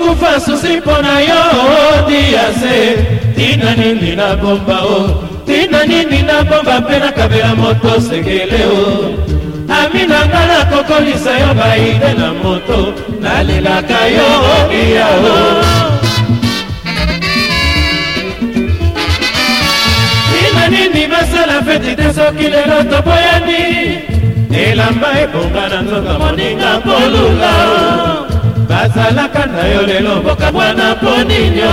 kufa susi mpo na yo odia se tina nini na bomba o tina nini na bomba mpe nakabela moto sekele o amina nga nakokolisa yo baide na moto nalelaka yo odia o tina nini basala feti te soki lelo toboyani elamba ebonga na nzoka moninga kolula azalaka na yo lelo mboka mwana mponino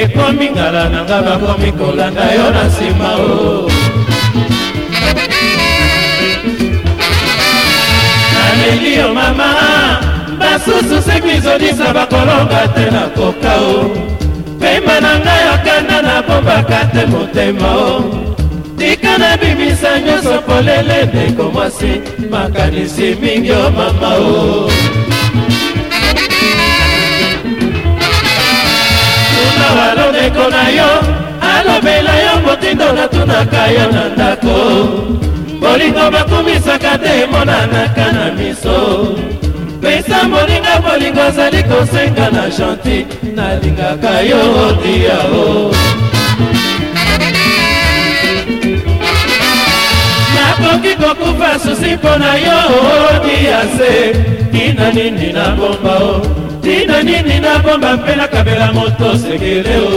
ekomi ngala na nga bakomi kolanda yo na nsima o naleli yo mama basusu sekwizodisa bakolonga te na koka o pema na ngai okanda na bombaka te motema o tika na bimisa nyonso polele ndeko mwasi makanisi mingi o mama o nanga balobeko na yo alobela yo motindo natunaka yo na ndako bolingo bakumisaka te emonanaka na miso pesa moninga bolingo azali kosenga na gentil nalingaka yo odiao nakoki kokufa susi mpo na yo odiase tina nini na bomba o ntina nini nabomba mpe nakabela moto sekele o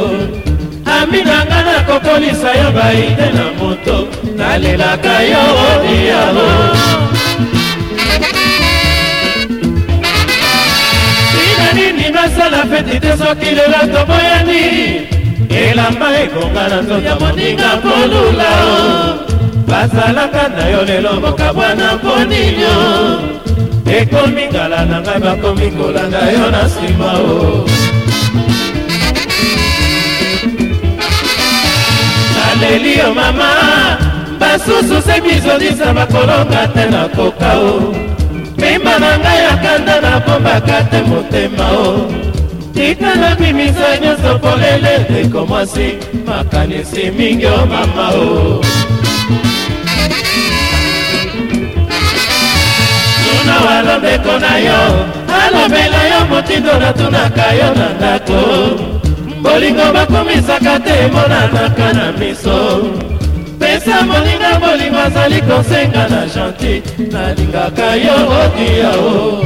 ami na nga nakokolisa yo baide na moto nalelaka yo odiyao ntina nini nasala feti te soki lela toboyani elamba ekonga na nzoto ya moninga kolula o bazalaka na yo lelo mokabwana mponino ekomi ngala na ngai bakomi kolanda yo na nsima o oh. naleli yo mama basusu se bizolisa bakolonga te nakoka o oh. mima na ngai akanda nabombaka te motema o oh. tika nabimisa nyonso polele ekomwasi makanisi mingi o mama o oh. wana walobeko na yo alobela yo motindo natunaka yo na ndako bolingo bakomisaka te emonanaka na miso pesa moninga bolingo azali kosenga na gentil nalingaka yo odiao oh,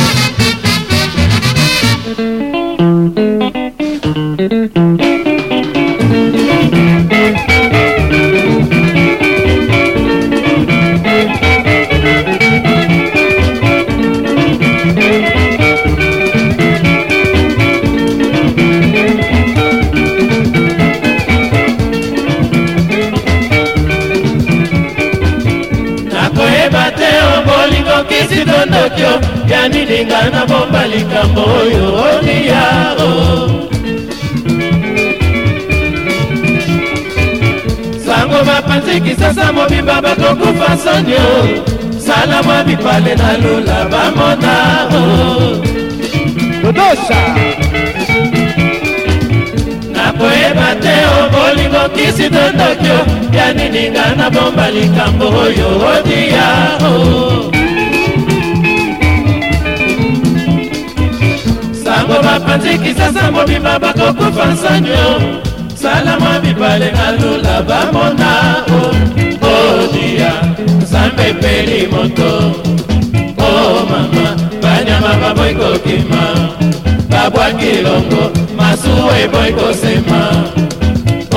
kyokyo yani linga nabomba likambo oyo oliyao sango mapanzi kisasa mobimba bakokufa sonio sala mwa bipale na lula bamonao kodosa nakoyeba te obolingo kisitondokyo yani linga nabomba likambo oyo oliyao bango bapanzi kisasa mobimba bakokufa nsanyo sala mwa bibale nalula bamona odia oh, oh, nzambe epeli moto o oh, mama banyama baboyi kokima babwaki longo masuwa eboyi kosema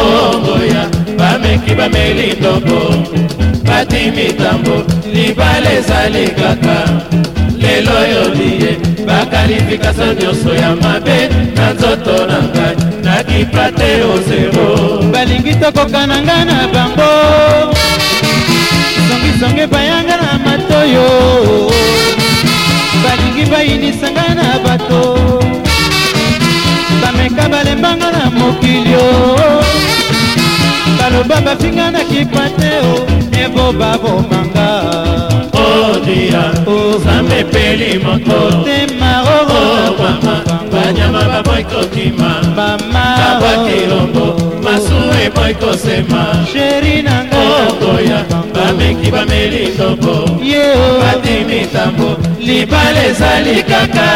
ongoya bameki bameli ndoko bati mitambo libala ezali kaka lelo yoliye bakalifikasio nyonso ya mabe na nzoto na ngai nakipa te ozero balingi tokoka na ngai na bango songisonge bayanga na matoyo balingi bayinisa ngai na bato bameka balembanga na mokili o baloba bafinga na kipa te o evo babomanga odia oh, nzambe epeli moko oh, oh, oh, mama banyama baboy kokima babwakilongo masumu eboy kosema sheri nangaokoya bameki bameli ndombo batimi ntambo libala ezali kaka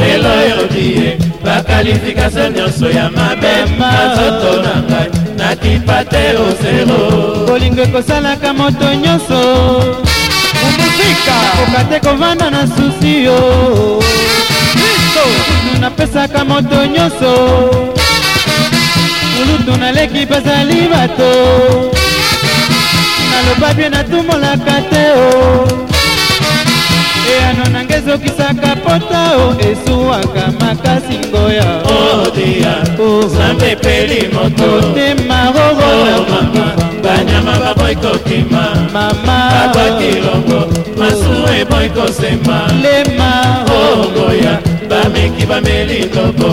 lelo yodie bakalifikatio nyonso ya mabe nazoto na ngai nakipa te o zero bolingo ekosalaka moto nyonso omuzika okate kovanda na susi yo kristo napesaka moto nyonso molutu naleki bazali bato naloba bie natumolaka te o eyano nanga ezokisaka pota o esuwaka makasi ngoya odia oh, oh, oh. nzambe peli moto otema rorolaa banyama baboyi kokima mama babwaki longo masumu eboyi kosema lema ongoya bameki bameli lobo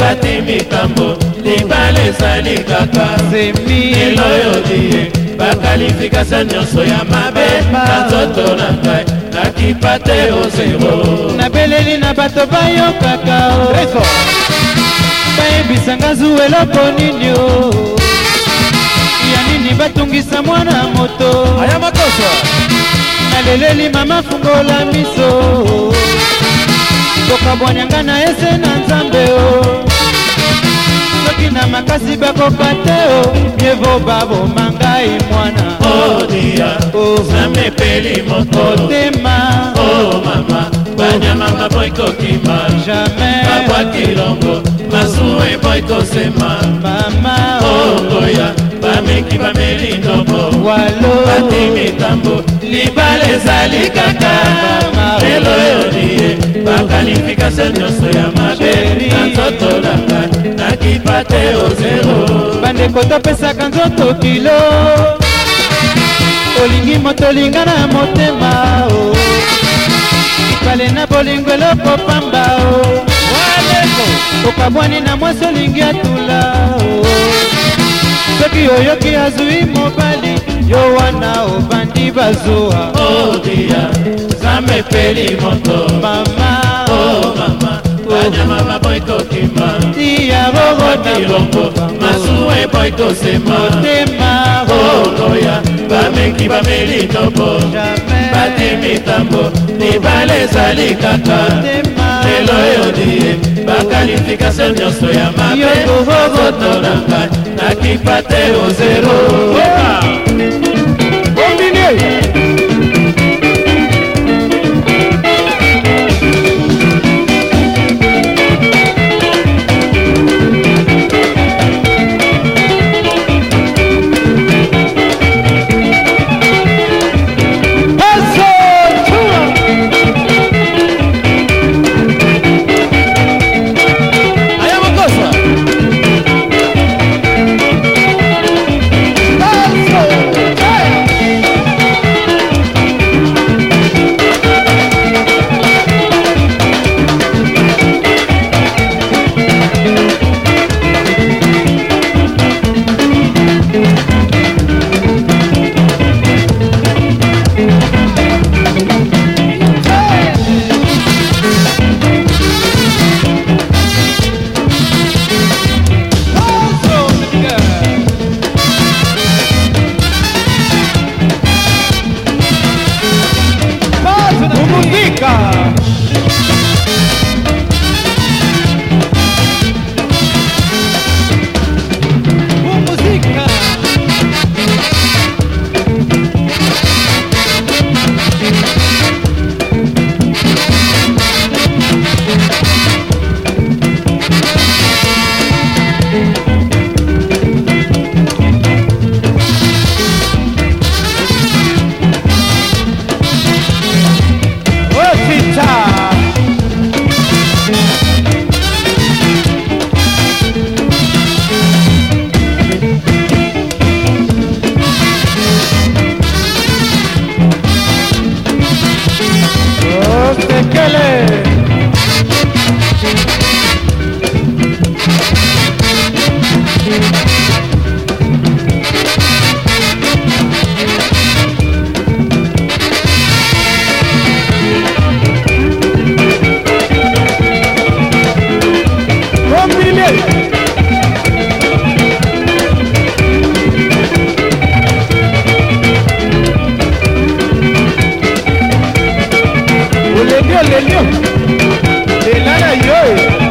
bati mitambo libala ezali kaka zemi eloyo die bakalifikasa nyonso ya mabe na nzoto na ngai nakipa te ozero nabeleli na bato bayokaka o bayebisanga zu eloko nini o ya nini batungisa mwana moto aya makoso naleleli mama fungola miso kokabwanyanga na ese na nzambe o soki na makasi bakoka te o mievo baboma ngai mwana odia zamepeli oh. mokolo mpo ekokima jamais babwa kilongo masumu mpo ekosema mama okoya oh. oh, bameki bameli ndombo walo batimi tambo libala ezali kaka oh. lelo yolie bakalifikatio nyonso ya mabe na nzoto nanga nakipa te o zero bandeko topesaka nzoto kilo olingi moto olinga na motema o oh. mokale na bolingo eloko pamba o oh. waleko okabwani na mwasi olingi atula o oh. soki oyoki azwi mobali yo wana obandi bazuwa odia oh. nzambe epeli moto mama o mama banyama baboyi kokima tia bogoti longo masuwa eboyi kosema motema okoya oh, bameki bameli tombo batemi tambo libala ezali kaka lelo yodie bakalifikatio nyonso ya mabe okotola ngai nakipa te o zero olengi olengi lela yo